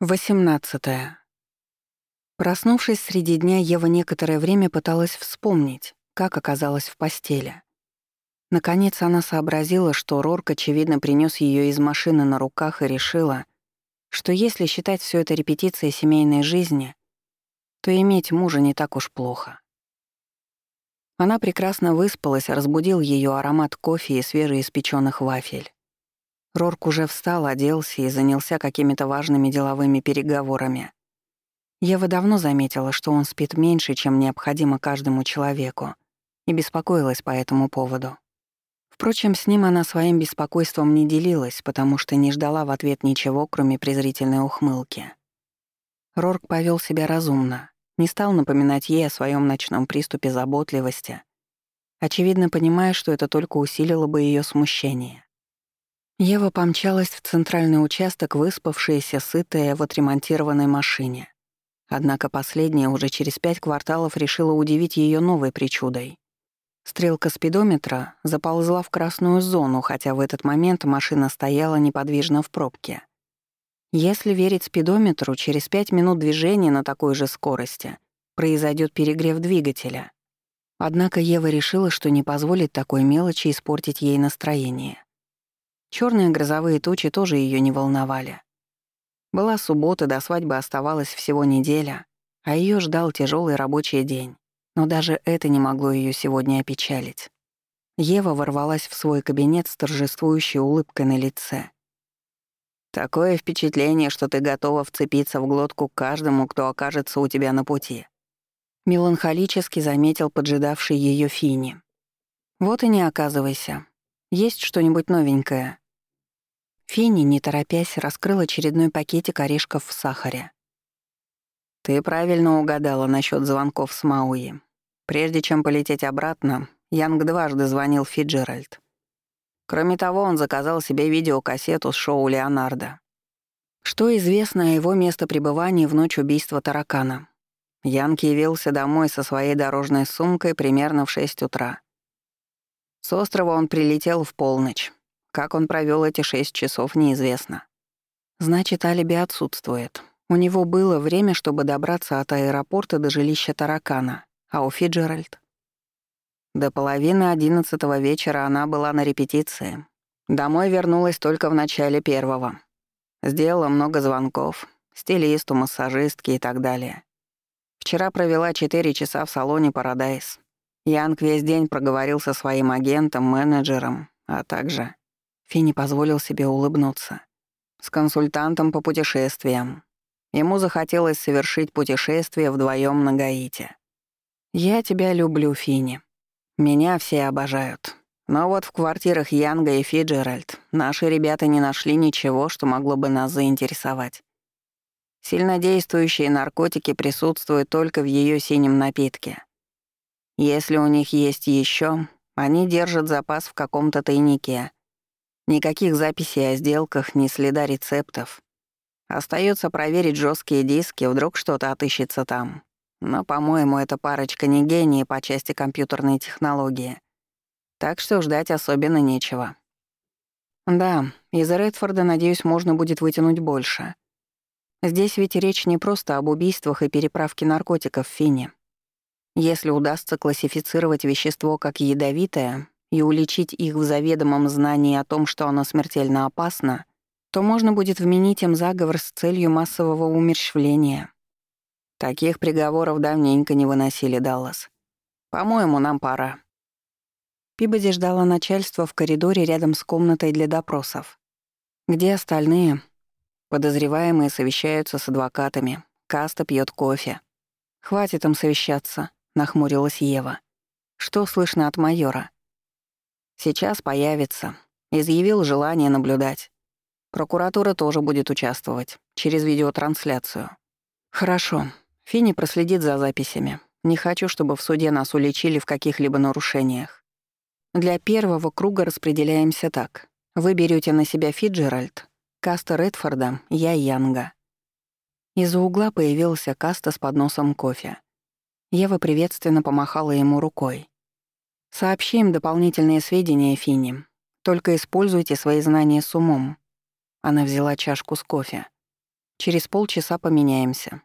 18. Проснувшись среди дня, Ева некоторое время пыталась вспомнить, как оказалась в постели. Наконец она сообразила, что Рорк, очевидно, принес ее из машины на руках и решила, что если считать все это репетицией семейной жизни, то иметь мужа не так уж плохо. Она прекрасно выспалась, разбудил ее аромат кофе и свежеиспеченных вафель. Рорк уже встал, оделся и занялся какими-то важными деловыми переговорами. Ева давно заметила, что он спит меньше, чем необходимо каждому человеку, и беспокоилась по этому поводу. Впрочем, с ним она своим беспокойством не делилась, потому что не ждала в ответ ничего, кроме презрительной ухмылки. Рорк повел себя разумно, не стал напоминать ей о своем ночном приступе заботливости, очевидно понимая, что это только усилило бы ее смущение. Ева помчалась в центральный участок, выспавшаяся, сытая в отремонтированной машине. Однако последняя уже через пять кварталов решила удивить ее новой причудой. Стрелка спидометра заползла в красную зону, хотя в этот момент машина стояла неподвижно в пробке. Если верить спидометру, через пять минут движения на такой же скорости произойдет перегрев двигателя. Однако Ева решила, что не позволит такой мелочи испортить ей настроение. Черные грозовые тучи тоже ее не волновали. Была суббота, до свадьбы оставалась всего неделя, а ее ждал тяжелый рабочий день. Но даже это не могло ее сегодня опечалить. Ева ворвалась в свой кабинет с торжествующей улыбкой на лице. «Такое впечатление, что ты готова вцепиться в глотку каждому, кто окажется у тебя на пути», меланхолически заметил поджидавший ее Фини. «Вот и не оказывайся. Есть что-нибудь новенькое?» Финни, не торопясь, раскрыл очередной пакетик орешков в сахаре. «Ты правильно угадала насчет звонков с Мауи. Прежде чем полететь обратно, Янг дважды звонил Фиджеральд. Кроме того, он заказал себе видеокассету с шоу Леонардо. Что известно о его местопребывании в ночь убийства таракана? Янг явился домой со своей дорожной сумкой примерно в 6 утра. С острова он прилетел в полночь. Как он провел эти шесть часов, неизвестно. Значит, алиби отсутствует. У него было время, чтобы добраться от аэропорта до жилища таракана, а у Фиджеральд? До половины одиннадцатого вечера она была на репетиции. Домой вернулась только в начале первого. Сделала много звонков, стилисту, массажистке и так далее. Вчера провела четыре часа в салоне «Парадайз». Янг весь день проговорил со своим агентом, менеджером, а также Финни позволил себе улыбнуться. С консультантом по путешествиям. Ему захотелось совершить путешествие вдвоем на Гаити. «Я тебя люблю, Финни. Меня все обожают. Но вот в квартирах Янга и Фиджеральд наши ребята не нашли ничего, что могло бы нас заинтересовать. Сильнодействующие наркотики присутствуют только в ее синем напитке. Если у них есть еще, они держат запас в каком-то тайнике, Никаких записей о сделках, ни следа рецептов. Остается проверить жесткие диски, вдруг что-то отыщется там. Но, по-моему, эта парочка не гении по части компьютерной технологии. Так что ждать особенно нечего. Да, из Редфорда, надеюсь, можно будет вытянуть больше. Здесь ведь речь не просто об убийствах и переправке наркотиков в Фине. Если удастся классифицировать вещество как ядовитое, и уличить их в заведомом знании о том, что оно смертельно опасно, то можно будет вменить им заговор с целью массового умерщвления. Таких приговоров давненько не выносили Даллас. По-моему, нам пора. Пибоди ждала начальства в коридоре рядом с комнатой для допросов. Где остальные? Подозреваемые совещаются с адвокатами. Каста пьет кофе. «Хватит им совещаться», — нахмурилась Ева. «Что слышно от майора?» Сейчас появится. Изъявил желание наблюдать. Прокуратура тоже будет участвовать. Через видеотрансляцию. Хорошо. Фини проследит за записями. Не хочу, чтобы в суде нас уличили в каких-либо нарушениях. Для первого круга распределяемся так. Вы берете на себя Фиджеральд, Каста Редфорда, я Янга. Из-за угла появился Каста с подносом кофе. Ева приветственно помахала ему рукой. Сообщи им дополнительные сведения, Финни. Только используйте свои знания с умом. Она взяла чашку с кофе. Через полчаса поменяемся».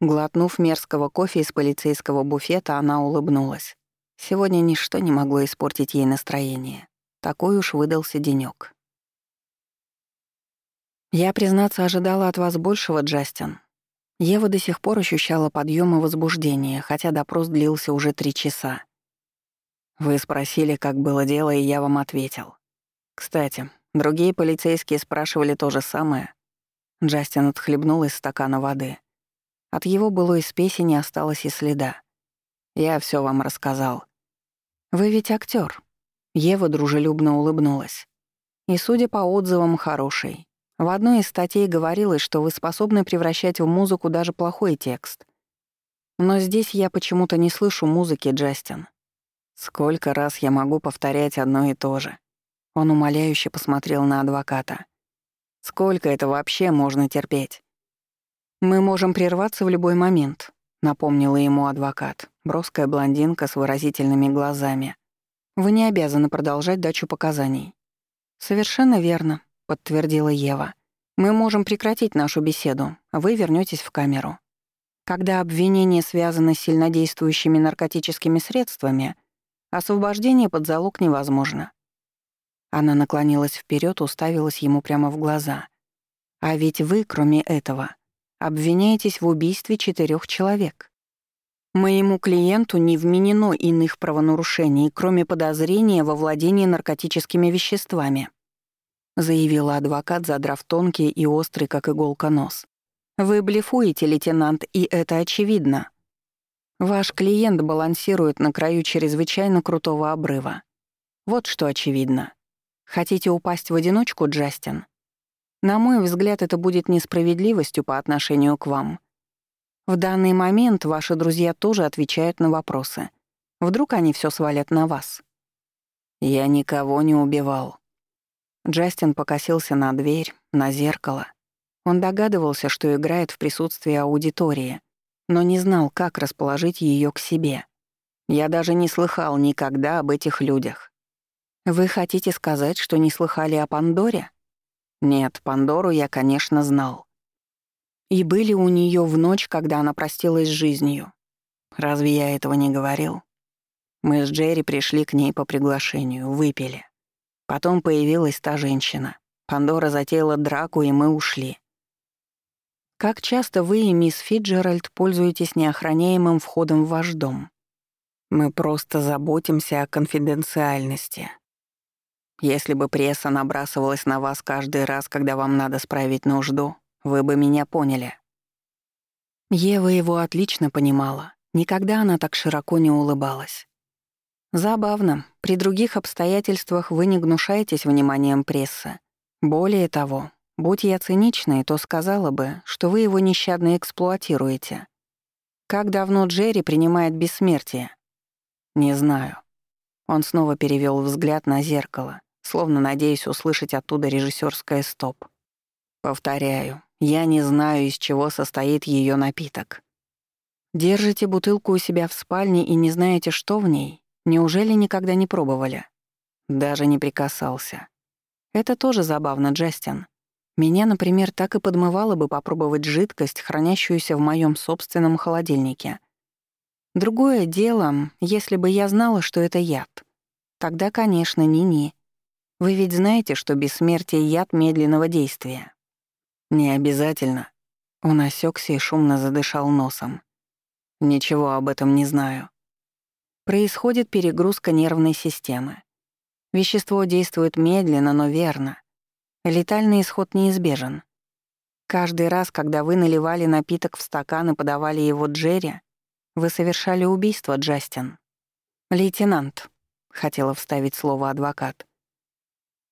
Глотнув мерзкого кофе из полицейского буфета, она улыбнулась. Сегодня ничто не могло испортить ей настроение. Такой уж выдался денёк. «Я, признаться, ожидала от вас большего, Джастин». Ева до сих пор ощущала подъем и возбуждение, хотя допрос длился уже три часа. Вы спросили, как было дело, и я вам ответил. Кстати, другие полицейские спрашивали то же самое. Джастин отхлебнул из стакана воды. От его былой спеси не осталось и следа. Я все вам рассказал. Вы ведь актер. Ева дружелюбно улыбнулась. И, судя по отзывам, хороший. В одной из статей говорилось, что вы способны превращать в музыку даже плохой текст. Но здесь я почему-то не слышу музыки, Джастин. Сколько раз я могу повторять одно и то же? Он умоляюще посмотрел на адвоката. Сколько это вообще можно терпеть? Мы можем прерваться в любой момент, напомнила ему адвокат, броская блондинка с выразительными глазами. Вы не обязаны продолжать дачу показаний. Совершенно верно, подтвердила Ева. Мы можем прекратить нашу беседу, а вы вернётесь в камеру. Когда обвинение связано с сильнодействующими наркотическими средствами, Освобождение под залог невозможно. Она наклонилась вперед, уставилась ему прямо в глаза. А ведь вы, кроме этого, обвиняетесь в убийстве четырех человек. Моему клиенту не вменено иных правонарушений, кроме подозрения во владении наркотическими веществами, заявила адвокат, задрав тонкий и острый, как иголка, нос. Вы блефуете, лейтенант, и это очевидно. Ваш клиент балансирует на краю чрезвычайно крутого обрыва. Вот что очевидно. Хотите упасть в одиночку, Джастин? На мой взгляд, это будет несправедливостью по отношению к вам. В данный момент ваши друзья тоже отвечают на вопросы. Вдруг они все свалят на вас? Я никого не убивал. Джастин покосился на дверь, на зеркало. Он догадывался, что играет в присутствии аудитории, но не знал, как расположить ее к себе. Я даже не слыхал никогда об этих людях. Вы хотите сказать, что не слыхали о Пандоре? Нет, Пандору я, конечно, знал. И были у нее в ночь, когда она простилась с жизнью. Разве я этого не говорил? Мы с Джерри пришли к ней по приглашению, выпили. Потом появилась та женщина. Пандора затеяла драку, и мы ушли. Как часто вы и мисс Фиджеральд пользуетесь неохраняемым входом в ваш дом? Мы просто заботимся о конфиденциальности. Если бы пресса набрасывалась на вас каждый раз, когда вам надо справить нужду, вы бы меня поняли. Ева его отлично понимала. Никогда она так широко не улыбалась. Забавно, при других обстоятельствах вы не гнушаетесь вниманием прессы. Более того, Будь я циничной, то сказала бы, что вы его нещадно эксплуатируете. Как давно Джерри принимает бессмертие? Не знаю. Он снова перевел взгляд на зеркало, словно надеясь услышать оттуда режиссерское стоп. Повторяю, я не знаю, из чего состоит ее напиток. Держите бутылку у себя в спальне и не знаете, что в ней? Неужели никогда не пробовали? Даже не прикасался. Это тоже забавно, Джастин. Меня, например, так и подмывало бы попробовать жидкость, хранящуюся в моем собственном холодильнике. Другое дело, если бы я знала, что это яд. Тогда, конечно, ни-ни. Вы ведь знаете, что бессмертие — яд медленного действия. Не обязательно. Он осекся и шумно задышал носом. Ничего об этом не знаю. Происходит перегрузка нервной системы. Вещество действует медленно, но верно. Летальный исход неизбежен. Каждый раз, когда вы наливали напиток в стакан и подавали его Джерри, вы совершали убийство, Джастин. «Лейтенант», — хотела вставить слово адвокат.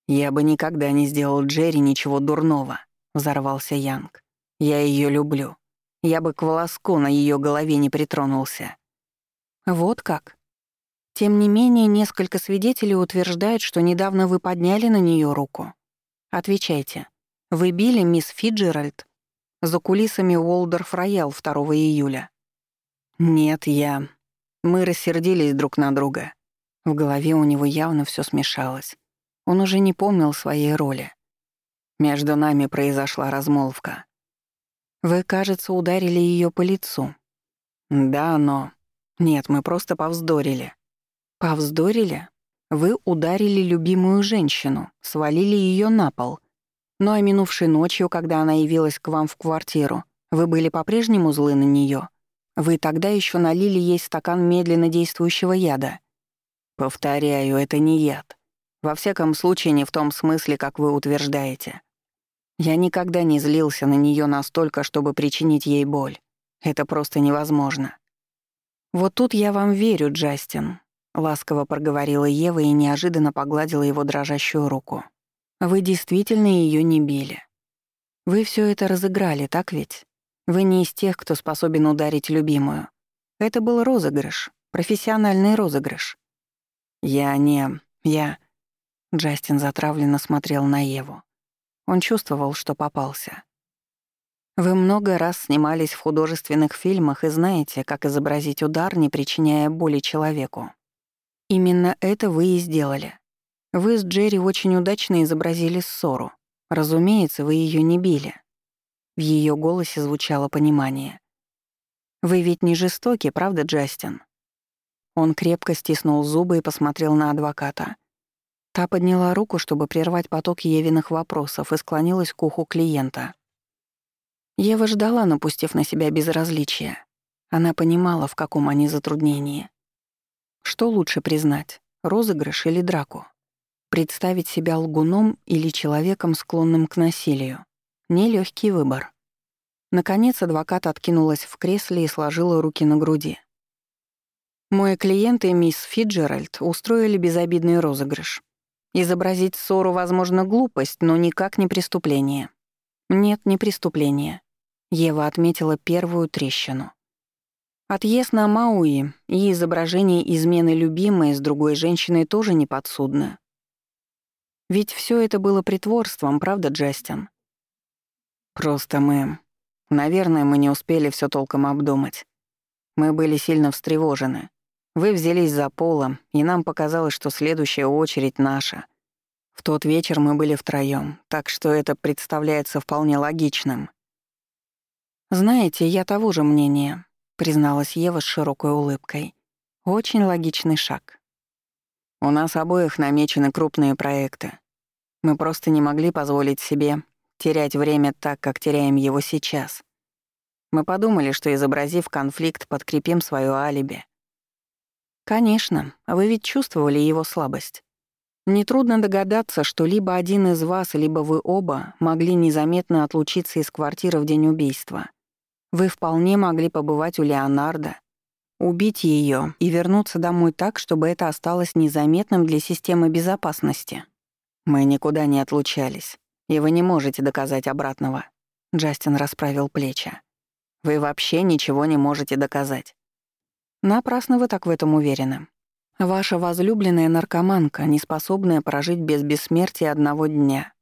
«Я бы никогда не сделал Джерри ничего дурного», — взорвался Янг. «Я ее люблю. Я бы к волоску на ее голове не притронулся». «Вот как?» Тем не менее, несколько свидетелей утверждают, что недавно вы подняли на нее руку. Отвечайте. Вы били мисс Фиджеральд за кулисами Уолдорф Роял 2 июля? Нет, я... Мы рассердились друг на друга. В голове у него явно все смешалось. Он уже не помнил своей роли. Между нами произошла размолвка. Вы, кажется, ударили ее по лицу. Да, но... Нет, мы просто повздорили. Повздорили? Вы ударили любимую женщину, свалили ее на пол. Ну а минувшей ночью, когда она явилась к вам в квартиру, вы были по-прежнему злы на нее. Вы тогда еще налили ей стакан медленно действующего яда. Повторяю, это не яд. Во всяком случае, не в том смысле, как вы утверждаете. Я никогда не злился на нее настолько, чтобы причинить ей боль. Это просто невозможно. Вот тут я вам верю, Джастин, ласково проговорила Ева и неожиданно погладила его дрожащую руку. Вы действительно ее не били. Вы все это разыграли, так ведь? Вы не из тех, кто способен ударить любимую. Это был розыгрыш, профессиональный розыгрыш. Я не... я... Джастин затравленно смотрел на Еву. Он чувствовал, что попался. Вы много раз снимались в художественных фильмах и знаете, как изобразить удар, не причиняя боли человеку. Именно это вы и сделали. Вы с Джерри очень удачно изобразили ссору. Разумеется, вы ее не били. В ее голосе звучало понимание. «Вы ведь не жестоки, правда, Джастин?» Он крепко стиснул зубы и посмотрел на адвоката. Та подняла руку, чтобы прервать поток Евиных вопросов, и склонилась к уху клиента. Ева ждала, напустив на себя безразличие. Она понимала, в каком они затруднении. Что лучше признать, розыгрыш или драку? Представить себя лгуном или человеком, склонным к насилию? Нелегкий выбор. Наконец адвокат откинулась в кресле и сложила руки на груди. Мой клиент и мисс Фиджеральд устроили безобидный розыгрыш. Изобразить ссору, возможно, глупость, но никак не преступление. Нет, не преступление. Ева отметила первую трещину. Отъезд на Мауи и изображение измены любимой с другой женщиной тоже не подсудны. Ведь все это было притворством, правда, Джастин? Просто мы... Наверное, мы не успели все толком обдумать. Мы были сильно встревожены. Вы взялись за поло, и нам показалось, что следующая очередь наша. В тот вечер мы были втроём, так что это представляется вполне логичным. «Знаете, я того же мнения», — призналась Ева с широкой улыбкой. «Очень логичный шаг». «У нас обоих намечены крупные проекты. Мы просто не могли позволить себе терять время так, как теряем его сейчас. Мы подумали, что, изобразив конфликт, подкрепим своё алиби. Конечно, вы ведь чувствовали его слабость. Нетрудно догадаться, что либо один из вас, либо вы оба могли незаметно отлучиться из квартиры в день убийства. Вы вполне могли побывать у Леонардо, убить ее и вернуться домой так, чтобы это осталось незаметным для системы безопасности. Мы никуда не отлучались, и вы не можете доказать обратного. Джастин расправил плечи. Вы вообще ничего не можете доказать. Напрасно вы так в этом уверены. Ваша возлюбленная наркоманка, не способная прожить без бессмертия одного дня.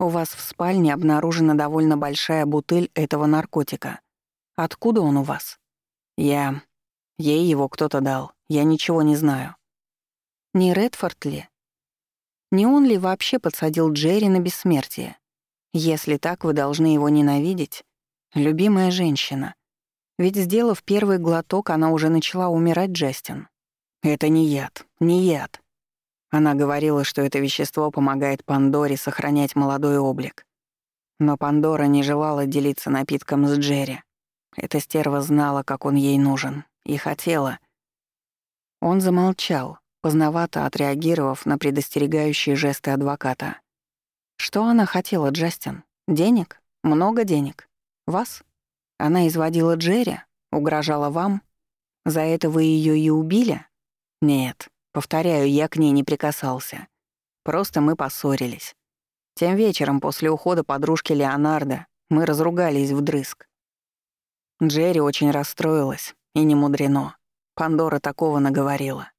У вас в спальне обнаружена довольно большая бутыль этого наркотика. Откуда он у вас? Я... Ей его кто-то дал. Я ничего не знаю. Не Редфорд ли? Не он ли вообще подсадил Джерри на бессмертие? Если так, вы должны его ненавидеть. Любимая женщина. Ведь, сделав первый глоток, она уже начала умирать, Джастин. Это не яд, не яд. Она говорила, что это вещество помогает Пандоре сохранять молодой облик. Но Пандора не желала делиться напитком с Джерри. Эта стерва знала, как он ей нужен, и хотела. Он замолчал, поздновато отреагировав на предостерегающие жесты адвоката. Что она хотела, Джастин? Денег? Много денег? Вас? Она изводила Джерри? Угрожала вам? За это вы ее и убили? Нет, повторяю, я к ней не прикасался. Просто мы поссорились. Тем вечером после ухода подружки Леонардо мы разругались вдрызг. Джерри очень расстроилась, и не мудрено. Пандора такого наговорила.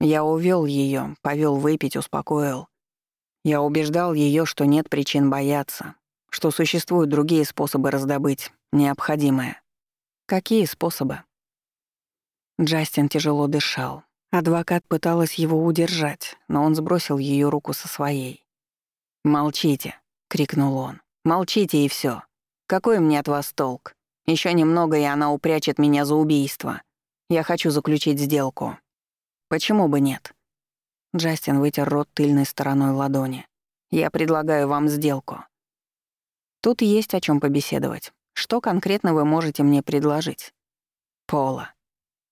Я увел ее, повел выпить, успокоил. Я убеждал ее, что нет причин бояться, что существуют другие способы раздобыть необходимое. Какие способы? Джастин тяжело дышал. Адвокат пыталась его удержать, но он сбросил ее руку со своей. «Молчите», — крикнул он. «Молчите и все. Какой мне от вас толк? Еще немного, и она упрячет меня за убийство. Я хочу заключить сделку». «Почему бы нет?» Джастин вытер рот тыльной стороной ладони. «Я предлагаю вам сделку. Тут есть о чем побеседовать. Что конкретно вы можете мне предложить?» «Пола».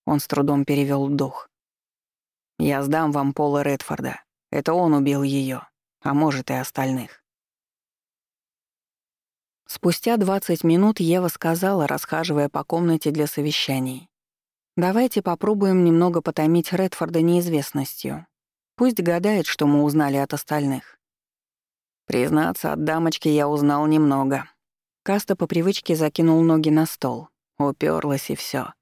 Он с трудом перевел дух. «Я сдам вам Пола Редфорда. Это он убил ее, а может и остальных». Спустя 20 минут Ева сказала, расхаживая по комнате для совещаний. «Давайте попробуем немного потомить Редфорда неизвестностью. Пусть гадает, что мы узнали от остальных». Признаться, от дамочки я узнал немного. Каста по привычке закинул ноги на стол. Уперлась и все.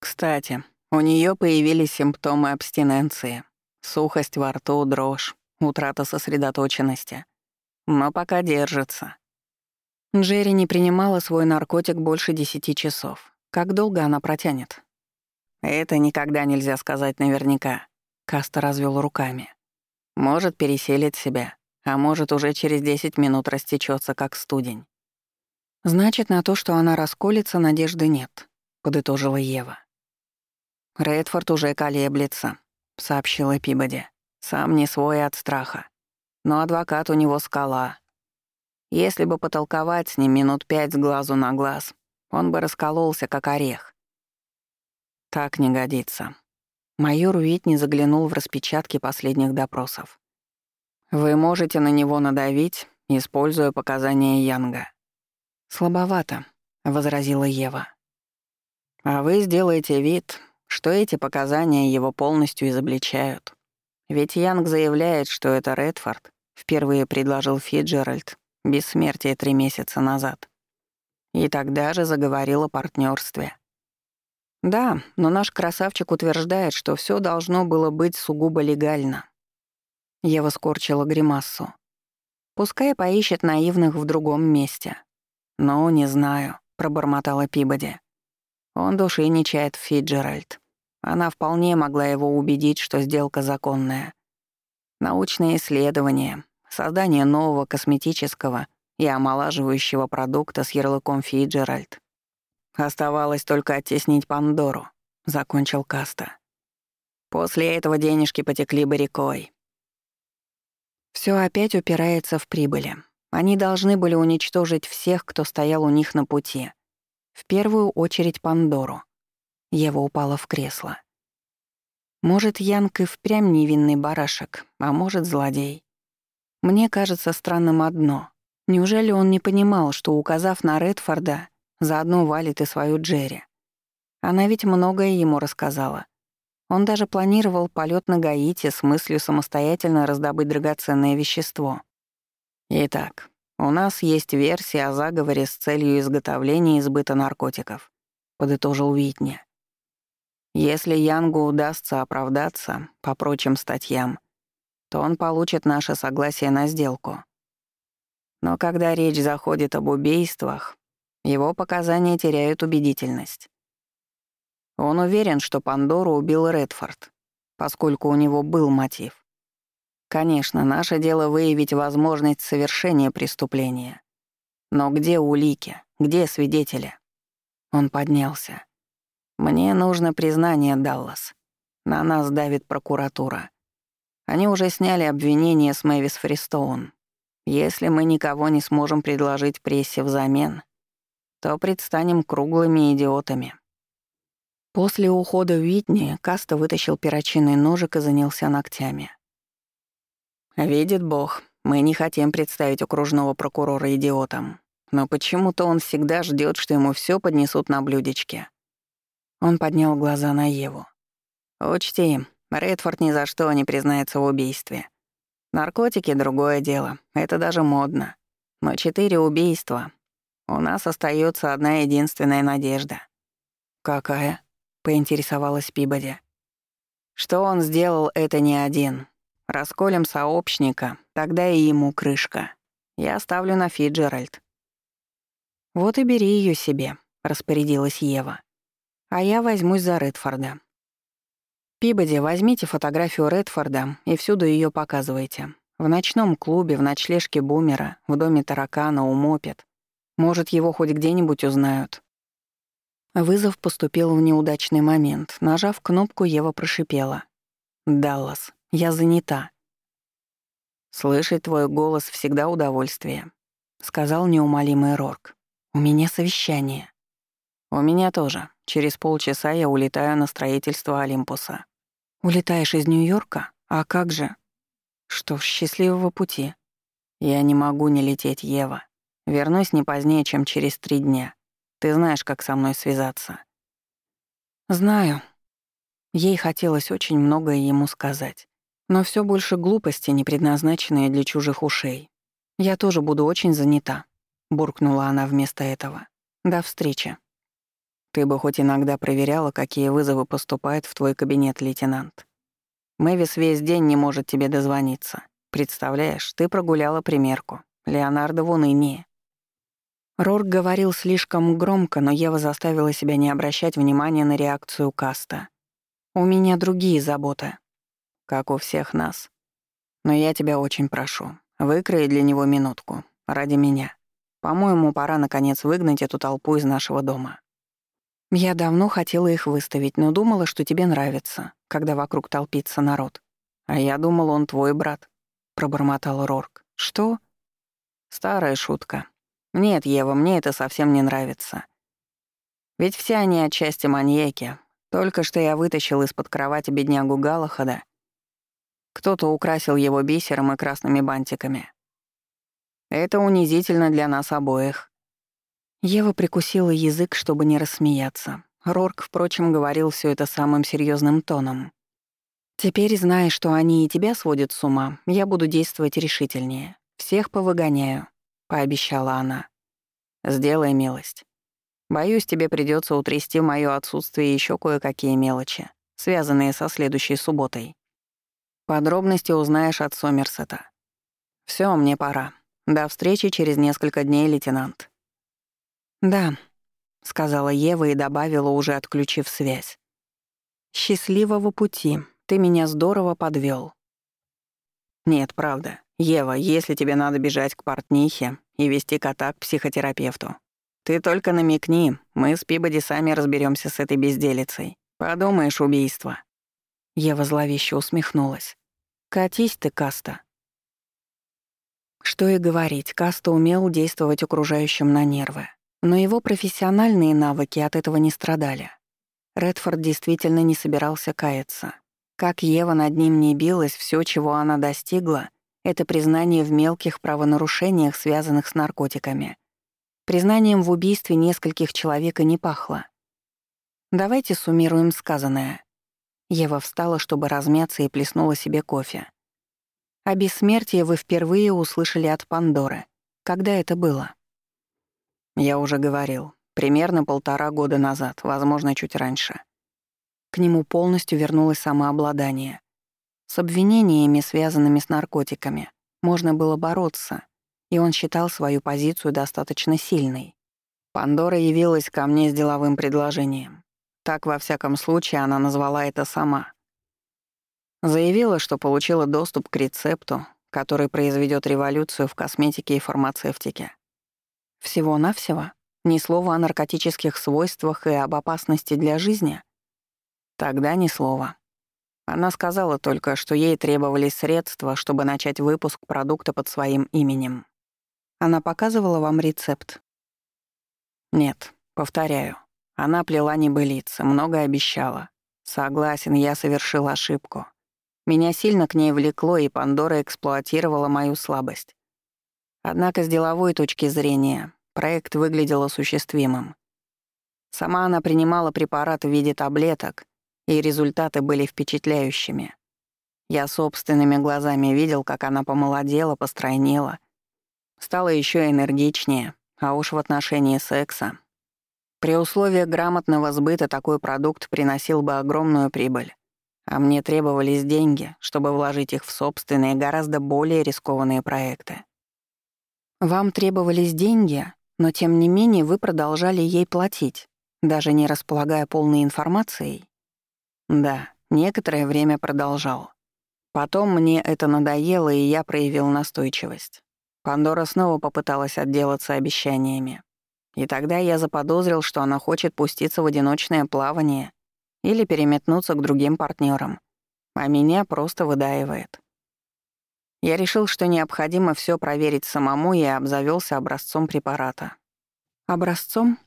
Кстати, у нее появились симптомы абстиненции. Сухость во рту, дрожь, утрата сосредоточенности. Но пока держится. Джерри не принимала свой наркотик больше десяти часов. Как долго она протянет? Это никогда нельзя сказать наверняка. Каста развел руками. Может переселить себя, а может уже через десять минут растечется как студень. Значит, на то, что она расколется, надежды нет, подытожила Ева. Редфорд уже колеблется, сообщила Пибоди. Сам не свой от страха. Но адвокат у него скала, если бы потолковать с ним минут пять с глазу на глаз, он бы раскололся, как орех. Так не годится. Майор Уитни заглянул в распечатки последних допросов. Вы можете на него надавить, используя показания Янга. Слабовато, возразила Ева. А вы сделаете вид, что эти показания его полностью изобличают. Ведь Янг заявляет, что это Редфорд впервые предложил Фиджеральд Бессмертие три месяца назад. И тогда же заговорил о партнерстве. Да, но наш красавчик утверждает, что все должно было быть сугубо легально. Ева скорчила гримассу. Пускай поищет наивных в другом месте. Но не знаю, пробормотала Пибоди. Он души не чает Фиджеральд. Она вполне могла его убедить, что сделка законная. Научные исследования, создание нового косметического и омолаживающего продукта с ярлыком Фиджеральд. Оставалось только оттеснить Пандору, закончил Каста. После этого денежки потекли бы рекой. Все опять упирается в прибыли. Они должны были уничтожить всех, кто стоял у них на пути. В первую очередь Пандору. Ева упала в кресло. Может, Янг и впрямь невинный барашек, а может, злодей. Мне кажется странным одно. Неужели он не понимал, что, указав на Редфорда, заодно валит и свою Джерри? Она ведь многое ему рассказала. Он даже планировал полет на Гаити с мыслью самостоятельно раздобыть драгоценное вещество. Итак, у нас есть версия о заговоре с целью изготовления и сбыта наркотиков, подытожил Витни. Если Янгу удастся оправдаться по прочим статьям, то он получит наше согласие на сделку. Но когда речь заходит об убийствах, его показания теряют убедительность. Он уверен, что Пандору убил Редфорд, поскольку у него был мотив. Конечно, наше дело выявить возможность совершения преступления. Но где улики? Где свидетели? Он поднялся. Мне нужно признание, Даллас. На нас давит прокуратура. Они уже сняли обвинение с Мэвис Фристоун. Если мы никого не сможем предложить прессе взамен, то предстанем круглыми идиотами. После ухода Уитни Каста вытащил перочинный ножик и занялся ногтями. «Видит Бог, мы не хотим представить окружного прокурора идиотом, но почему-то он всегда ждет, что ему все поднесут на блюдечке». Он поднял глаза на Еву. «Учти, Редфорд ни за что не признается в убийстве. Наркотики — другое дело, это даже модно. Но четыре убийства. У нас остается одна единственная надежда. «Какая?» — поинтересовалась Пибоди. «Что он сделал, это не один. Расколем сообщника, тогда и ему крышка. Я ставлю на Фиджеральд». «Вот и бери ее себе», — распорядилась Ева. «А я возьмусь за Редфорда. Пибоди, возьмите фотографию Редфорда и всюду ее показывайте. В ночном клубе, в ночлежке Бумера, в доме таракана, у Мопет. Может, его хоть где-нибудь узнают. Вызов поступил в неудачный момент. Нажав кнопку, Ева прошипела. «Даллас, я занята». «Слышать твой голос всегда удовольствие», — сказал неумолимый Рорк. «У меня совещание». «У меня тоже. Через полчаса я улетаю на строительство Олимпуса». «Улетаешь из Нью-Йорка? А как же?» «Что ж, счастливого пути». «Я не могу не лететь, Ева. Вернусь не позднее, чем через три дня. Ты знаешь, как со мной связаться». «Знаю». Ей хотелось очень многое ему сказать. Но все больше глупости, не предназначенные для чужих ушей. «Я тоже буду очень занята», — буркнула она вместо этого. «До встречи». «Ты бы хоть иногда проверяла, какие вызовы поступают в твой кабинет, лейтенант. Мэвис весь день не может тебе дозвониться. Представляешь, ты прогуляла примерку. Леонардо в унынии. Рорк говорил слишком громко, но Ева заставила себя не обращать внимания на реакцию Каста. «У меня другие заботы», как у всех нас. Но я тебя очень прошу, выкрои для него минутку, ради меня. По-моему, пора наконец выгнать эту толпу из нашего дома. Я давно хотела их выставить, но думала, что тебе нравится, когда вокруг толпится народ. А я думал, он твой брат, пробормотал Рорк. Что? Старая шутка. Нет, Ева, мне это совсем не нравится. Ведь все они отчасти маньяки. Только что я вытащил из-под кровати беднягу Галахада. Кто-то украсил его бисером и красными бантиками. Это унизительно для нас обоих. Ева прикусила язык, чтобы не рассмеяться. Рорк, впрочем, говорил все это самым серьезным тоном. «Теперь, зная, что они и тебя сводят с ума, я буду действовать решительнее. Всех повыгоняю. — пообещала она. «Сделай милость. Боюсь, тебе придется утрясти в моё отсутствие еще кое-какие мелочи, связанные со следующей субботой. Подробности узнаешь от Сомерсета. Все, мне пора. До встречи через несколько дней, лейтенант». «Да», — сказала Ева и добавила, уже отключив связь. «Счастливого пути. Ты меня здорово подвел. «Нет, правда. «Ева, если тебе надо бежать к портнихе и вести кота к психотерапевту, ты только намекни, мы с Пибоди сами разберемся с этой безделицей. Подумаешь, убийство». Ева зловеще усмехнулась. «Катись ты, Каста». Что и говорить, Каста умел действовать окружающим на нервы, но его профессиональные навыки от этого не страдали. Редфорд действительно не собирался каяться. Как Ева над ним не билась, все, чего она достигла, это признание в мелких правонарушениях, связанных с наркотиками. Признанием в убийстве нескольких человек и не пахло. Давайте суммируем сказанное. Ева встала, чтобы размяться и плеснула себе кофе. О бессмертии вы впервые услышали от Пандоры. Когда это было? Я уже говорил. Примерно полтора года назад, возможно, чуть раньше. К нему полностью вернулось самообладание. С обвинениями, связанными с наркотиками, можно было бороться, и он считал свою позицию достаточно сильной. Пандора явилась ко мне с деловым предложением. Так, во всяком случае, она назвала это сама. Заявила, что получила доступ к рецепту, который произведет революцию в косметике и фармацевтике. Всего-навсего? Ни слова о наркотических свойствах и об опасности для жизни? Тогда ни слова. Она сказала только, что ей требовались средства, чтобы начать выпуск продукта под своим именем. Она показывала вам рецепт? Нет, повторяю. Она плела небылицы, много обещала. Согласен, я совершил ошибку. Меня сильно к ней влекло, и Пандора эксплуатировала мою слабость. Однако с деловой точки зрения проект выглядел осуществимым. Сама она принимала препарат в виде таблеток — и результаты были впечатляющими. Я собственными глазами видел, как она помолодела, постройнела, стала еще энергичнее, а уж в отношении секса. При условии грамотного сбыта такой продукт приносил бы огромную прибыль, а мне требовались деньги, чтобы вложить их в собственные, гораздо более рискованные проекты. Вам требовались деньги, но тем не менее вы продолжали ей платить, даже не располагая полной информацией. Да, некоторое время продолжал. Потом мне это надоело, и я проявил настойчивость. Пандора снова попыталась отделаться обещаниями. И тогда я заподозрил, что она хочет пуститься в одиночное плавание или переметнуться к другим партнерам, а меня просто выдаивает. Я решил, что необходимо все проверить самому и обзавелся образцом препарата. Образцом?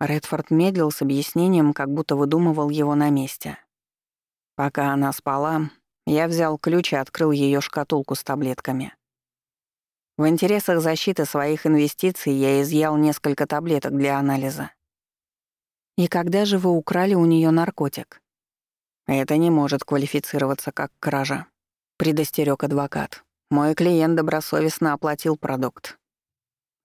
Редфорд медлил с объяснением, как будто выдумывал его на месте. Пока она спала, я взял ключ и открыл ее шкатулку с таблетками. В интересах защиты своих инвестиций я изъял несколько таблеток для анализа. «И когда же вы украли у нее наркотик?» «Это не может квалифицироваться как кража», — предостерег адвокат. «Мой клиент добросовестно оплатил продукт».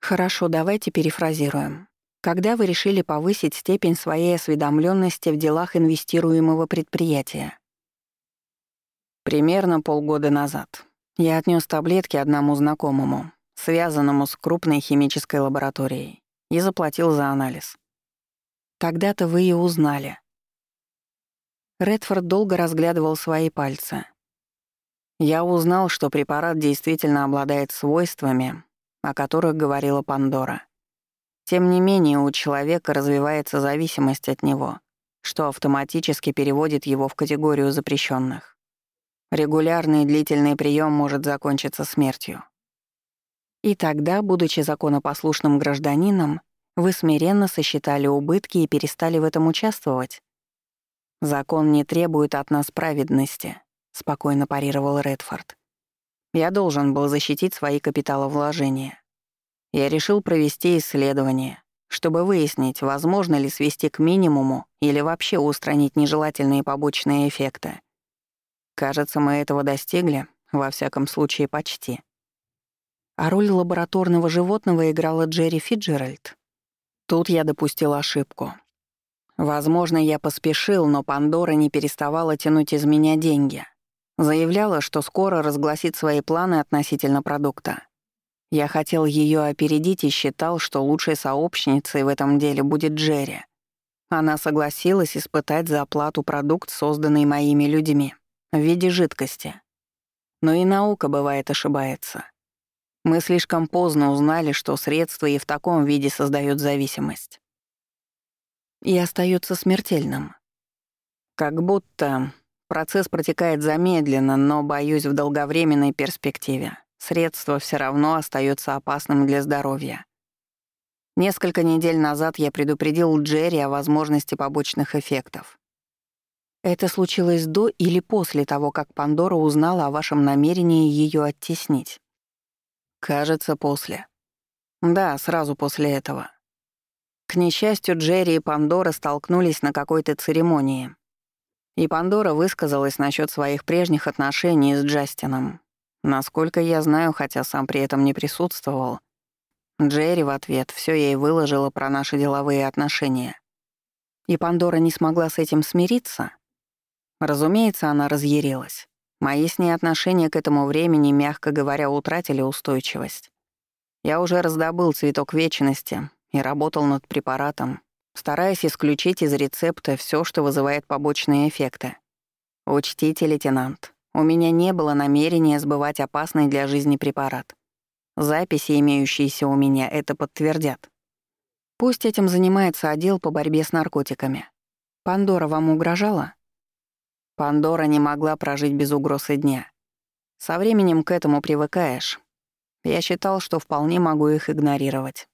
«Хорошо, давайте перефразируем. Когда вы решили повысить степень своей осведомленности в делах инвестируемого предприятия?» Примерно полгода назад я отнес таблетки одному знакомому, связанному с крупной химической лабораторией, и заплатил за анализ. Тогда-то вы и узнали. Редфорд долго разглядывал свои пальцы. Я узнал, что препарат действительно обладает свойствами, о которых говорила Пандора. Тем не менее, у человека развивается зависимость от него, что автоматически переводит его в категорию запрещенных. Регулярный длительный прием может закончиться смертью. И тогда, будучи законопослушным гражданином, вы смиренно сосчитали убытки и перестали в этом участвовать. Закон не требует от нас праведности, спокойно парировал Редфорд. Я должен был защитить свои капиталовложения. Я решил провести исследование, чтобы выяснить, возможно ли свести к минимуму или вообще устранить нежелательные побочные эффекты. Кажется, мы этого достигли, во всяком случае, почти. А роль лабораторного животного играла Джерри Фиджеральд. Тут я допустил ошибку. Возможно, я поспешил, но Пандора не переставала тянуть из меня деньги. Заявляла, что скоро разгласит свои планы относительно продукта. Я хотел ее опередить и считал, что лучшей сообщницей в этом деле будет Джерри. Она согласилась испытать за оплату продукт, созданный моими людьми в виде жидкости. Но и наука бывает ошибается. Мы слишком поздно узнали, что средство и в таком виде создает зависимость. И остается смертельным. Как будто процесс протекает замедленно, но, боюсь, в долговременной перспективе средство все равно остается опасным для здоровья. Несколько недель назад я предупредил Джерри о возможности побочных эффектов. Это случилось до или после того, как Пандора узнала о вашем намерении ее оттеснить? Кажется, после. Да, сразу после этого. К несчастью, Джерри и Пандора столкнулись на какой-то церемонии. И Пандора высказалась насчет своих прежних отношений с Джастином. Насколько я знаю, хотя сам при этом не присутствовал, Джерри в ответ все ей выложила про наши деловые отношения. И Пандора не смогла с этим смириться — Разумеется, она разъярилась. Мои с ней отношения к этому времени, мягко говоря, утратили устойчивость. Я уже раздобыл цветок вечности и работал над препаратом, стараясь исключить из рецепта все, что вызывает побочные эффекты. Учтите, лейтенант, у меня не было намерения сбывать опасный для жизни препарат. Записи, имеющиеся у меня, это подтвердят. Пусть этим занимается отдел по борьбе с наркотиками. Пандора вам угрожала? Пандора не могла прожить без угроз и дня. Со временем к этому привыкаешь. Я считал, что вполне могу их игнорировать.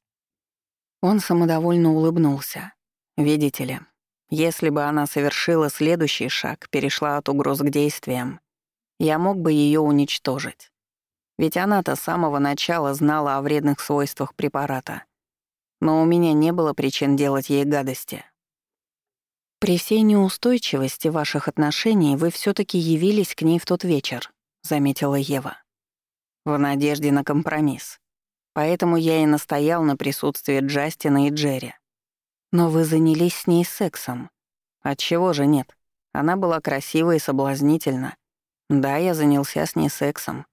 Он самодовольно улыбнулся. Видите ли, если бы она совершила следующий шаг, перешла от угроз к действиям, я мог бы ее уничтожить. Ведь она-то с самого начала знала о вредных свойствах препарата. Но у меня не было причин делать ей гадости. «При всей неустойчивости ваших отношений вы все таки явились к ней в тот вечер», — заметила Ева. «В надежде на компромисс. Поэтому я и настоял на присутствии Джастина и Джерри. Но вы занялись с ней сексом. Отчего же нет? Она была красива и соблазнительна. Да, я занялся с ней сексом.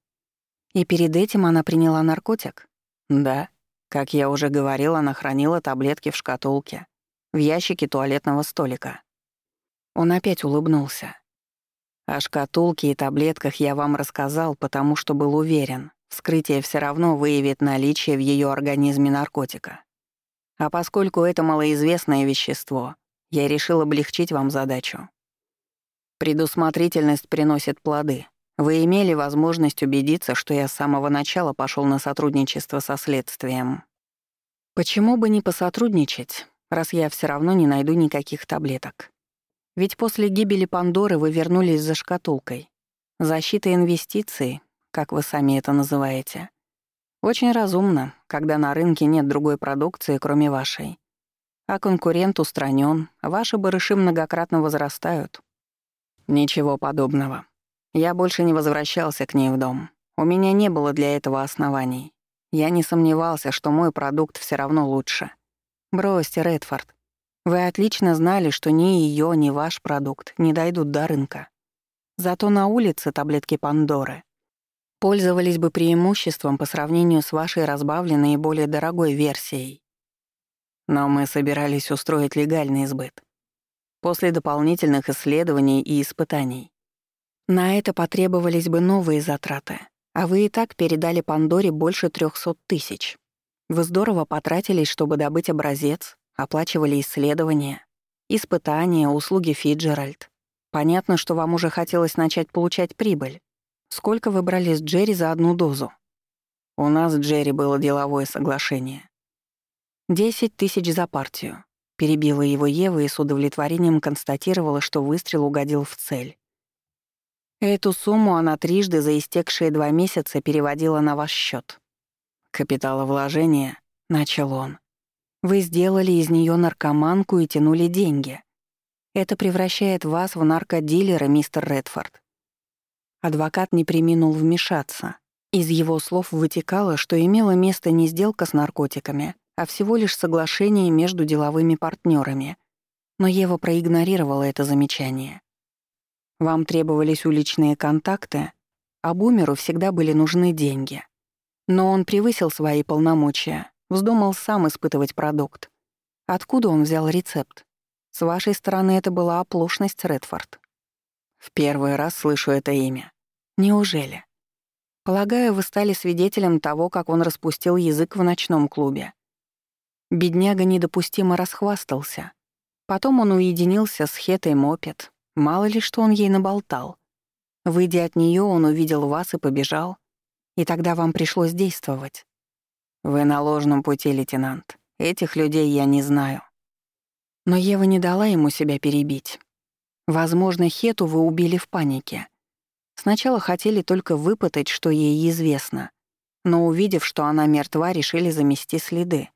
И перед этим она приняла наркотик? Да. Как я уже говорил, она хранила таблетки в шкатулке в ящике туалетного столика. Он опять улыбнулся. О шкатулке и таблетках я вам рассказал, потому что был уверен, вскрытие все равно выявит наличие в ее организме наркотика. А поскольку это малоизвестное вещество, я решил облегчить вам задачу. Предусмотрительность приносит плоды. Вы имели возможность убедиться, что я с самого начала пошел на сотрудничество со следствием. Почему бы не посотрудничать, раз я все равно не найду никаких таблеток? Ведь после гибели Пандоры вы вернулись за шкатулкой. Защита инвестиций, как вы сами это называете. Очень разумно, когда на рынке нет другой продукции, кроме вашей. А конкурент устранен, ваши барыши многократно возрастают. Ничего подобного. Я больше не возвращался к ней в дом. У меня не было для этого оснований. Я не сомневался, что мой продукт все равно лучше. Бросьте, Редфорд. Вы отлично знали, что ни ее, ни ваш продукт не дойдут до рынка. Зато на улице таблетки Пандоры пользовались бы преимуществом по сравнению с вашей разбавленной и более дорогой версией. Но мы собирались устроить легальный сбыт. После дополнительных исследований и испытаний на это потребовались бы новые затраты, а вы и так передали Пандоре больше 300 тысяч. Вы здорово потратились, чтобы добыть образец, оплачивали исследования, испытания, услуги Фиджеральд. Понятно, что вам уже хотелось начать получать прибыль. Сколько вы брали с Джерри за одну дозу? У нас с Джерри было деловое соглашение. Десять тысяч за партию. Перебила его Ева и с удовлетворением констатировала, что выстрел угодил в цель. Эту сумму она трижды за истекшие два месяца переводила на ваш счет. «Капиталовложение», — начал он. «Вы сделали из нее наркоманку и тянули деньги. Это превращает вас в наркодилера, мистер Редфорд». Адвокат не приминул вмешаться. Из его слов вытекало, что имела место не сделка с наркотиками, а всего лишь соглашение между деловыми партнерами. Но Ева проигнорировала это замечание. Вам требовались уличные контакты, а Бумеру всегда были нужны деньги. Но он превысил свои полномочия, вздумал сам испытывать продукт. Откуда он взял рецепт? С вашей стороны это была оплошность, Редфорд. В первый раз слышу это имя. Неужели? Полагаю, вы стали свидетелем того, как он распустил язык в ночном клубе. Бедняга недопустимо расхвастался. Потом он уединился с Хетой Мопет, Мало ли, что он ей наболтал. Выйдя от нее, он увидел вас и побежал. И тогда вам пришлось действовать. Вы на ложном пути, лейтенант. Этих людей я не знаю. Но Ева не дала ему себя перебить. Возможно, Хету вы убили в панике. Сначала хотели только выпытать, что ей известно. Но увидев, что она мертва, решили замести следы.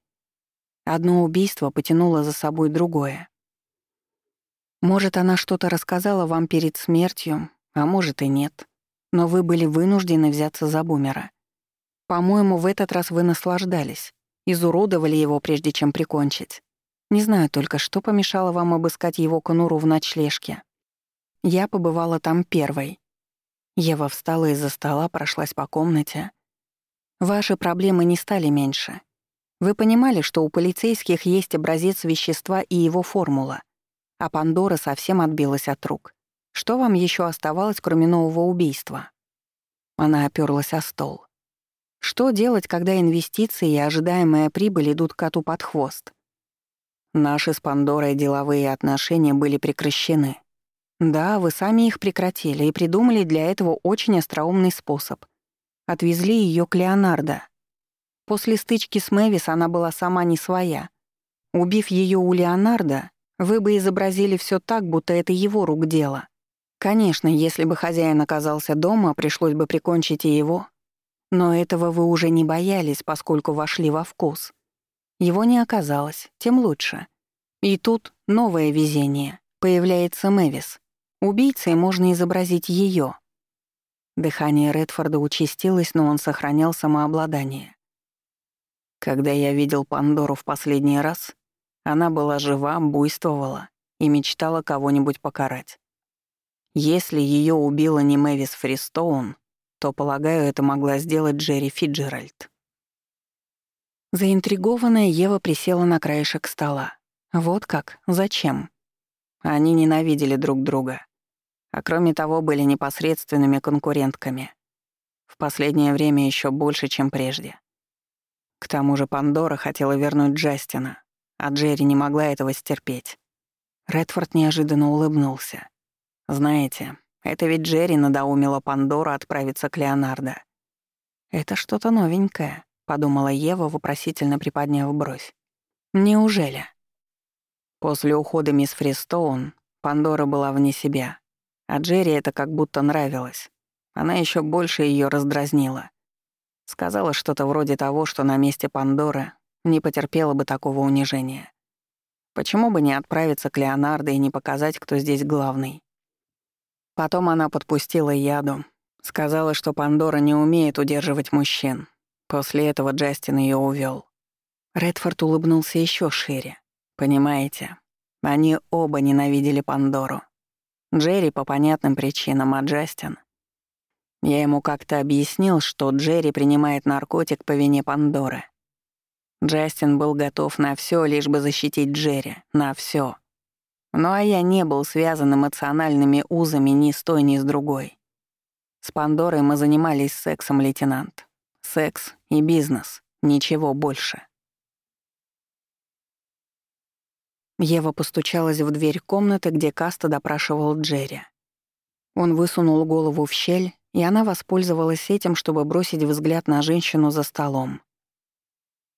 Одно убийство потянуло за собой другое. Может, она что-то рассказала вам перед смертью, а может и нет. Но вы были вынуждены взяться за бумера. По-моему, в этот раз вы наслаждались, изуродовали его, прежде чем прикончить. Не знаю только, что помешало вам обыскать его конуру в ночлежке. Я побывала там первой. Ева встала из-за стола, прошлась по комнате. Ваши проблемы не стали меньше. Вы понимали, что у полицейских есть образец вещества и его формула — а Пандора совсем отбилась от рук. Что вам еще оставалось, кроме нового убийства? Она оперлась о стол. Что делать, когда инвестиции и ожидаемая прибыль идут коту под хвост? Наши с Пандорой деловые отношения были прекращены. Да, вы сами их прекратили и придумали для этого очень остроумный способ. Отвезли ее к Леонардо. После стычки с Мэвис она была сама не своя. Убив ее у Леонардо, вы бы изобразили все так, будто это его рук дело. Конечно, если бы хозяин оказался дома, пришлось бы прикончить и его. Но этого вы уже не боялись, поскольку вошли во вкус. Его не оказалось, тем лучше. И тут новое везение. Появляется Мэвис. Убийцей можно изобразить ее. Дыхание Редфорда участилось, но он сохранял самообладание. Когда я видел Пандору в последний раз, она была жива, буйствовала и мечтала кого-нибудь покарать. Если ее убила не Мэвис Фристоун, то, полагаю, это могла сделать Джерри Фиджеральд. Заинтригованная Ева присела на краешек стола. Вот как? Зачем? Они ненавидели друг друга. А кроме того, были непосредственными конкурентками. В последнее время еще больше, чем прежде. К тому же Пандора хотела вернуть Джастина, а Джерри не могла этого стерпеть. Редфорд неожиданно улыбнулся. «Знаете, это ведь Джерри надоумила Пандору отправиться к Леонардо. «Это что-то новенькое», — подумала Ева, вопросительно приподняв бровь. «Неужели?» После ухода мисс Фристоун Пандора была вне себя, а Джерри это как будто нравилось. Она еще больше ее раздразнила. Сказала что-то вроде того, что на месте Пандоры не потерпела бы такого унижения. Почему бы не отправиться к Леонардо и не показать, кто здесь главный? Потом она подпустила яду, Сказала, что Пандора не умеет удерживать мужчин. После этого Джастин ее увел. Редфорд улыбнулся еще шире. Понимаете, они оба ненавидели Пандору. Джерри по понятным причинам, а Джастин... Я ему как-то объяснил, что Джерри принимает наркотик по вине Пандоры. Джастин был готов на все, лишь бы защитить Джерри, на все. Ну а я не был связан эмоциональными узами ни с той, ни с другой. С Пандорой мы занимались сексом, лейтенант. Секс и бизнес. Ничего больше. Ева постучалась в дверь комнаты, где Каста допрашивал Джерри. Он высунул голову в щель, и она воспользовалась этим, чтобы бросить взгляд на женщину за столом.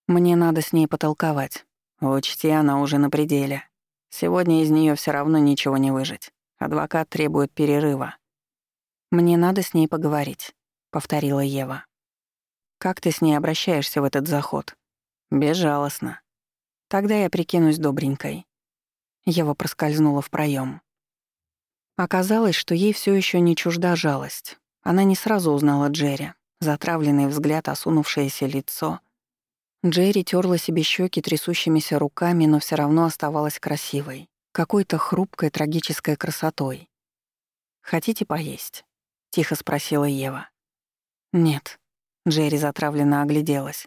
«Мне надо с ней потолковать. Учти, она уже на пределе. Сегодня из нее все равно ничего не выжить. Адвокат требует перерыва. «Мне надо с ней поговорить», — повторила Ева. «Как ты с ней обращаешься в этот заход?» «Безжалостно». «Тогда я прикинусь добренькой». Ева проскользнула в проем. Оказалось, что ей все еще не чужда жалость. Она не сразу узнала Джерри. Затравленный взгляд, осунувшееся лицо. Джерри терла себе щеки трясущимися руками, но все равно оставалась красивой. Какой-то хрупкой трагической красотой. «Хотите поесть?» тихо спросила Ева. Нет. Джерри затравленно огляделась.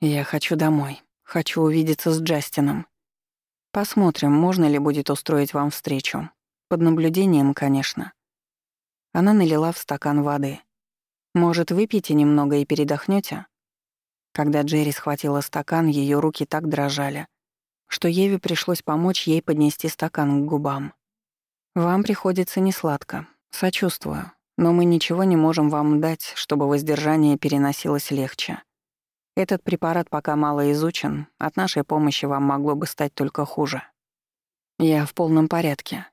Я хочу домой. Хочу увидеться с Джастином. Посмотрим, можно ли будет устроить вам встречу. Под наблюдением, конечно. Она налила в стакан воды. Может, выпьете немного и передохнёте? Когда Джерри схватила стакан, её руки так дрожали, что Еве пришлось помочь ей поднести стакан к губам. «Вам приходится несладко. Сочувствую. Но мы ничего не можем вам дать, чтобы воздержание переносилось легче. Этот препарат пока мало изучен, от нашей помощи вам могло бы стать только хуже. Я в полном порядке.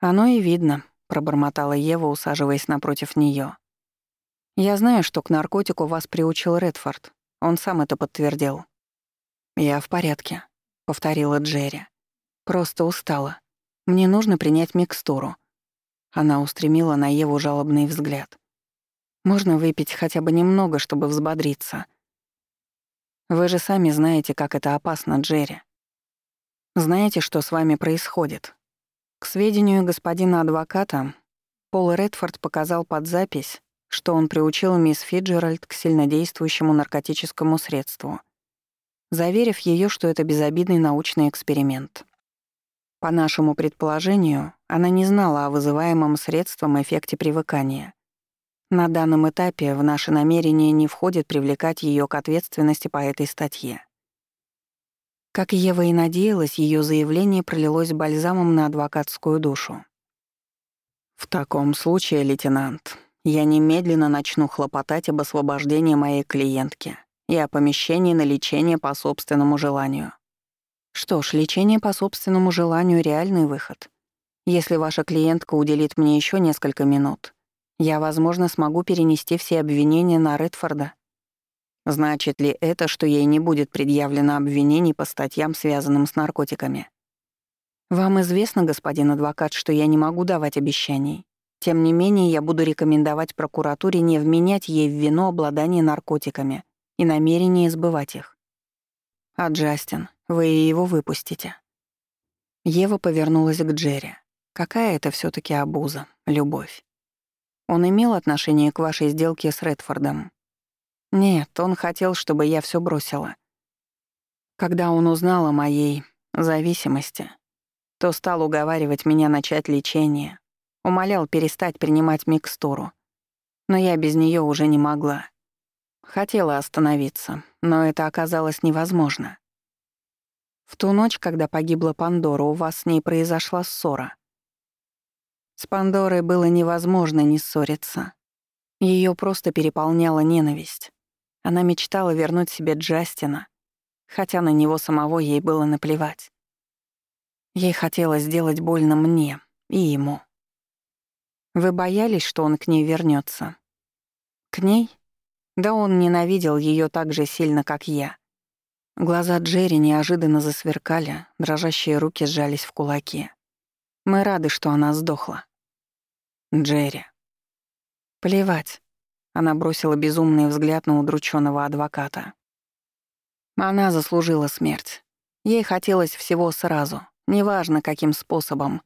Оно и видно, пробормотала Ева, усаживаясь напротив нее. Я знаю, что к наркотику вас приучил Редфорд. Он сам это подтвердил. Я в порядке, повторила Джерри. Просто устала. Мне нужно принять микстуру. Она устремила на Еву жалобный взгляд. «Можно выпить хотя бы немного, чтобы взбодриться. Вы же сами знаете, как это опасно, Джерри. Знаете, что с вами происходит. К сведению господина адвоката, Пол Редфорд показал под запись, что он приучил мисс Фиджеральд к сильнодействующему наркотическому средству, заверив ее, что это безобидный научный эксперимент. По нашему предположению, она не знала о вызываемом средством эффекте привыкания. На данном этапе в наше намерение не входит привлекать ее к ответственности по этой статье. Как Ева и надеялась, ее заявление пролилось бальзамом на адвокатскую душу. «В таком случае, лейтенант, я немедленно начну хлопотать об освобождении моей клиентки и о помещении на лечение по собственному желанию. Что ж, лечение по собственному желанию — реальный выход. Если ваша клиентка уделит мне еще несколько минут, я, возможно, смогу перенести все обвинения на Редфорда. Значит ли это, что ей не будет предъявлено обвинений по статьям, связанным с наркотиками? Вам известно, господин адвокат, что я не могу давать обещаний. Тем не менее, я буду рекомендовать прокуратуре не вменять ей в вину обладание наркотиками и намерение сбывать их. А Джастин, вы его выпустите». Ева повернулась к Джерри. «Какая это все таки обуза, любовь? Он имел отношение к вашей сделке с Редфордом?» «Нет, он хотел, чтобы я все бросила. Когда он узнал о моей зависимости, то стал уговаривать меня начать лечение. Умолял перестать принимать микстуру. Но я без нее уже не могла. Хотела остановиться, но это оказалось невозможно. В ту ночь, когда погибла Пандора, у вас с ней произошла ссора. С Пандорой было невозможно не ссориться. Ее просто переполняла ненависть. Она мечтала вернуть себе Джастина, хотя на него самого ей было наплевать. Ей хотелось сделать больно мне и ему. Вы боялись, что он к ней вернется? К ней? Да он ненавидел ее так же сильно, как я. Глаза Джерри неожиданно засверкали, дрожащие руки сжались в кулаки. Мы рады, что она сдохла. Джерри. Плевать. Она бросила безумный взгляд на удрученного адвоката. Она заслужила смерть. Ей хотелось всего сразу, неважно каким способом.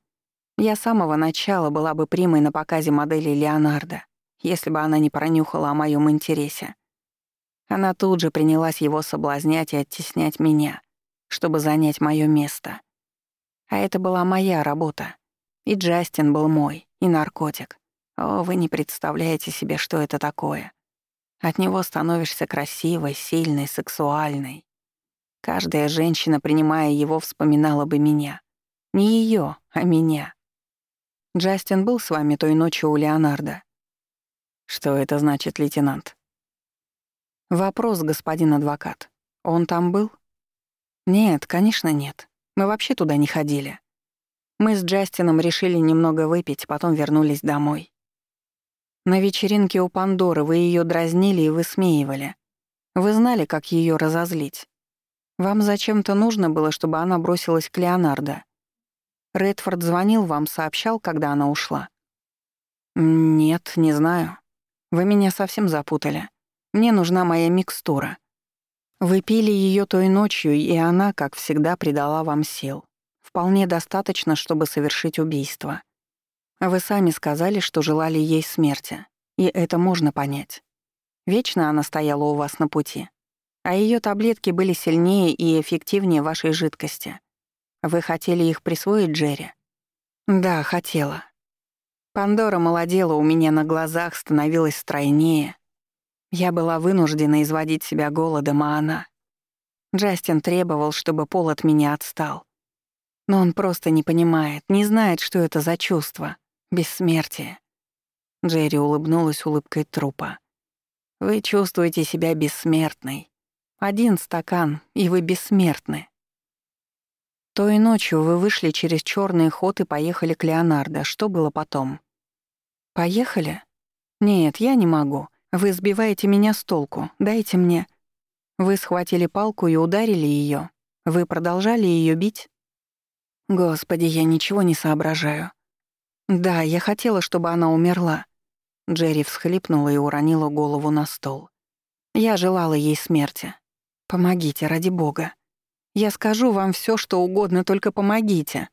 Я с самого начала была бы примой на показе модели Леонардо, если бы она не пронюхала о моем интересе. Она тут же принялась его соблазнять и оттеснять меня, чтобы занять мое место. А это была моя работа. И Джастин был мой, и наркотик. О, вы не представляете себе, что это такое. От него становишься красивой, сильной, сексуальной. Каждая женщина, принимая его, вспоминала бы меня. Не ее, а меня. Джастин был с вами той ночью у Леонардо. Что это значит, лейтенант? Вопрос, господин адвокат. Он там был? Нет, конечно, нет. Мы вообще туда не ходили. Мы с Джастином решили немного выпить, потом вернулись домой. На вечеринке у Пандоры вы ее дразнили и высмеивали. Вы знали, как ее разозлить. Вам зачем-то нужно было, чтобы она бросилась к Леонардо. Редфорд звонил вам, сообщал, когда она ушла. Нет, не знаю. Вы меня совсем запутали. Мне нужна моя микстура. Вы пили ее той ночью, и она, как всегда, придала вам сил. Вполне достаточно, чтобы совершить убийство. Вы сами сказали, что желали ей смерти, и это можно понять. Вечно она стояла у вас на пути. А ее таблетки были сильнее и эффективнее вашей жидкости. Вы хотели их присвоить Джерри? Да, хотела. Пандора молодела у меня на глазах, становилась стройнее. Я была вынуждена изводить себя голодом, а она... Джастин требовал, чтобы Пол от меня отстал. Но он просто не понимает, не знает, что это за чувство. Бессмертие. Джерри улыбнулась улыбкой трупа. Вы чувствуете себя бессмертной. Один стакан, и вы бессмертны. Той ночью вы вышли через черный ход и поехали к Леонардо. Что было потом? Поехали? Нет, я не могу. Вы сбиваете меня с толку. Дайте мне. Вы схватили палку и ударили ее. Вы продолжали ее бить? Господи, я ничего не соображаю. «Да, я хотела, чтобы она умерла». Джерри всхлипнула и уронила голову на стол. «Я желала ей смерти. Помогите, ради бога. Я скажу вам все, что угодно, только помогите».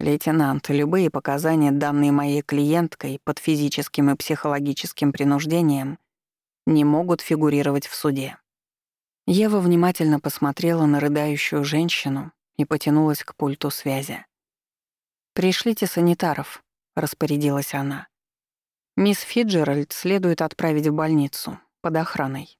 «Лейтенант, любые показания, данные моей клиенткой под физическим и психологическим принуждением, не могут фигурировать в суде». Ева внимательно посмотрела на рыдающую женщину и потянулась к пульту связи. «Пришлите санитаров», — распорядилась она. «Мисс Фиджеральд следует отправить в больницу, под охраной».